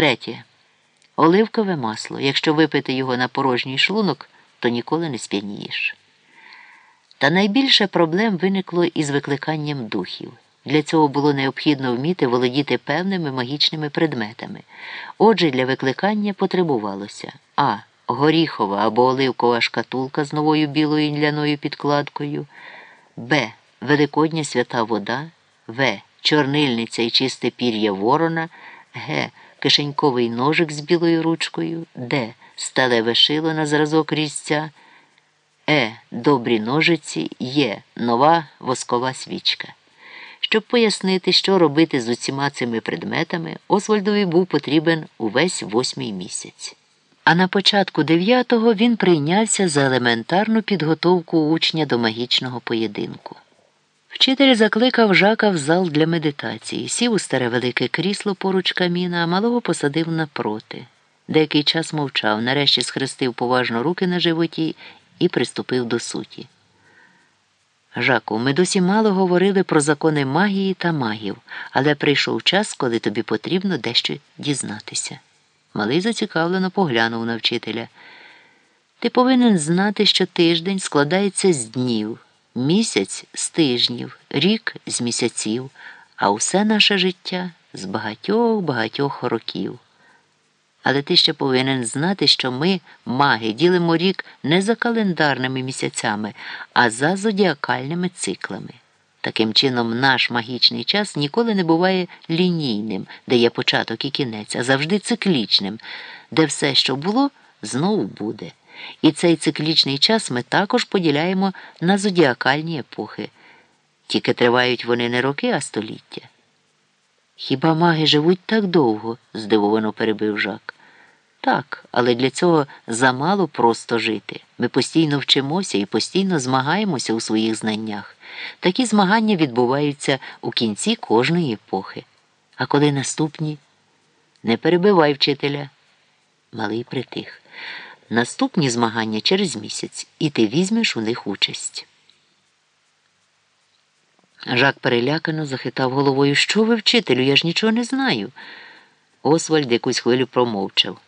Третє. Оливкове масло. Якщо випити його на порожній шлунок, то ніколи не сп'янієш. Та найбільше проблем виникло із викликанням духів. Для цього було необхідно вміти володіти певними магічними предметами. Отже, для викликання потребувалося а. Горіхова або оливкова шкатулка з новою білою ляною підкладкою, Б. Великодня свята вода, В. Чорнильниця і чисте пір'я ворона, Г. Кишеньковий ножик з білою ручкою, Д. Сталеве шило на зразок різця, Е. Добрі ножиці, Є. Нова воскова свічка. Щоб пояснити, що робити з усіма цими предметами, Освальдові був потрібен увесь восьмий місяць. А на початку дев'ятого він прийнявся за елементарну підготовку учня до магічного поєдинку. Вчитель закликав жака в зал для медитації, сів у старе велике крісло поруч каміна, а малого посадив напроти. Деякий час мовчав, нарешті схрестив поважно руки на животі і приступив до суті. Жаку, ми досі мало говорили про закони магії та магів, але прийшов час, коли тобі потрібно дещо дізнатися. Малий зацікавлено поглянув на вчителя. Ти повинен знати, що тиждень складається з днів, місяць з тижнів, рік з місяців, а усе наше життя з багатьох багатьох років. Але ти ще повинен знати, що ми, маги, ділимо рік не за календарними місяцями, а за зодіакальними циклами. Таким чином, наш магічний час ніколи не буває лінійним, де є початок і кінець, а завжди циклічним, де все, що було, знову буде. І цей циклічний час ми також поділяємо на зодіакальні епохи. Тільки тривають вони не роки, а століття. Хіба маги живуть так довго? здивовано перебив жак. Так, але для цього замало просто жити. Ми постійно вчимося і постійно змагаємося у своїх знаннях. Такі змагання відбуваються у кінці кожної епохи. А коли наступні? Не перебивай вчителя. Малий притих. Наступні змагання через місяць, і ти візьмеш у них участь. Жак перелякано захитав головою. Що ви, вчителю? Я ж нічого не знаю. Освальд якусь хвилю промовчав.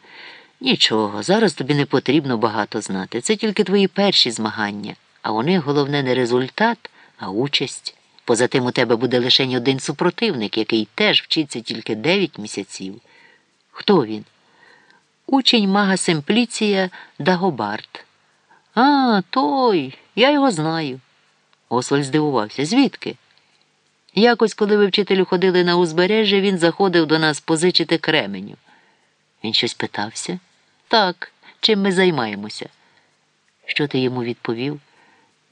Нічого, зараз тобі не потрібно багато знати. Це тільки твої перші змагання, а них головне не результат, а участь. Поза тим у тебе буде лише один супротивник, який теж вчиться тільки дев'ять місяців. Хто він? Учень мага Семпліція Дагобард. А, той, я його знаю. Освальд здивувався. Звідки? Якось, коли ви вчителю ходили на узбережжя, він заходив до нас позичити кременю. Він щось питався? Так, чим ми займаємося? Що ти йому відповів?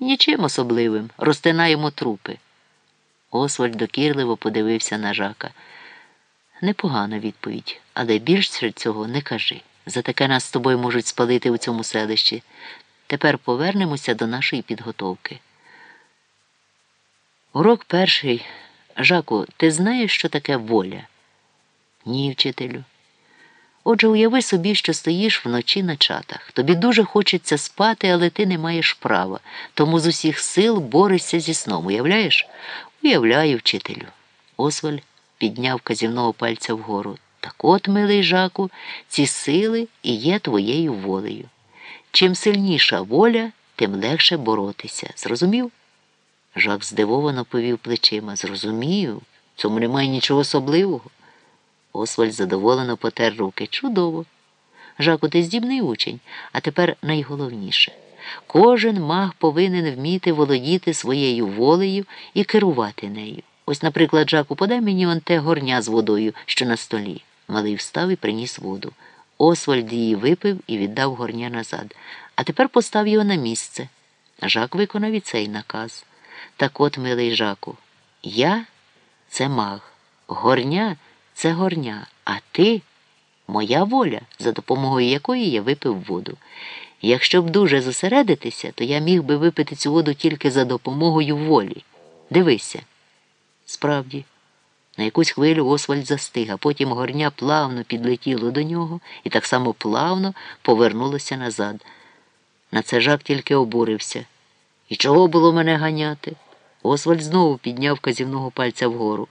Нічим особливим, розтинаємо трупи. Освальд докірливо подивився на жака. Непогана відповідь, але більш серед цього не кажи. За таке нас з тобою можуть спалити у цьому селищі. Тепер повернемося до нашої підготовки. Урок перший. Жаку, ти знаєш, що таке воля? Ні, вчителю. Отже, уяви собі, що стоїш вночі на чатах. Тобі дуже хочеться спати, але ти не маєш права, тому з усіх сил борешся зі сном. Уявляєш? Уявляю, вчителю. Осваль підняв казівного пальця вгору. Так от, милий жаку, ці сили і є твоєю волею. Чим сильніша воля, тим легше боротися. Зрозумів? Жак здивовано повів плечима. Зрозумію, цьому немає нічого особливого. Освальд задоволено потер руки. Чудово. Жаку, ти здібний учень, а тепер найголовніше. Кожен маг повинен вміти володіти своєю волею і керувати нею. Ось, наприклад, Жаку, подай мені он те горня з водою, що на столі. Малий встав і приніс воду. Освальд її випив і віддав горня назад. А тепер постав його на місце. Жак виконав і цей наказ. Так от, милий Жаку, я це маг. Горня це горня, а ти моя воля, за допомогою якої я випив воду. Якщо б дуже зосередитися, то я міг би випити цю воду тільки за допомогою волі. Дивися. Справді, на якусь хвилю Освальд застиг, а потім горня плавно підлетіло до нього і так само плавно повернулося назад. На це жак тільки обурився. І чого було мене ганяти? Освальд знову підняв казівного пальця вгору.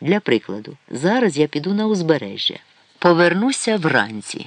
Для прикладу, зараз я піду на узбережжя. Повернуся вранці.